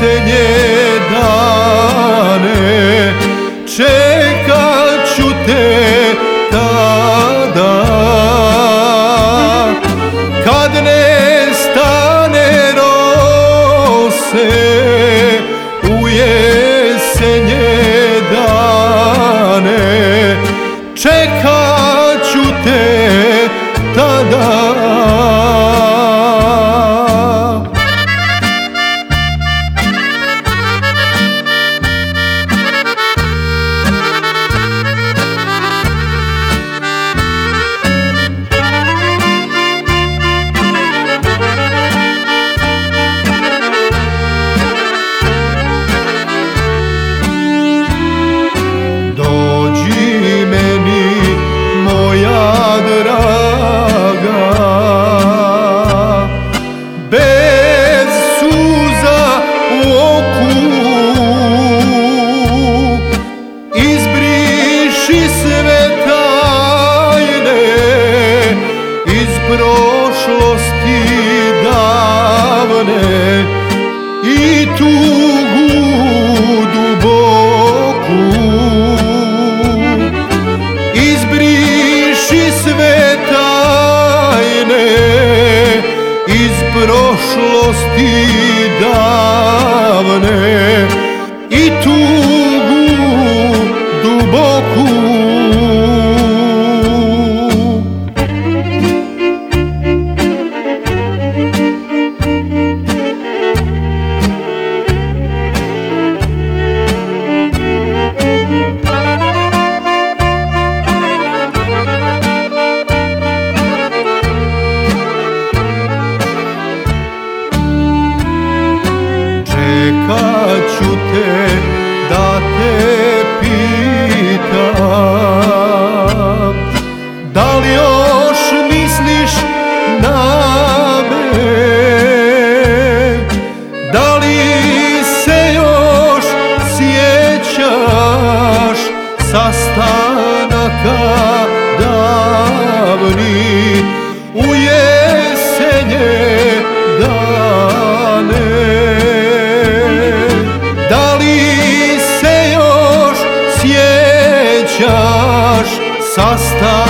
jesenje dane Čekat ću te tada. Kad nestane rose U jesenje dane Čekat prošlosti davne. I tu Pa ću te da te pitam. Da li još misliš na me? Da li se još sjećaš sastanaka davni Ujeti Sasta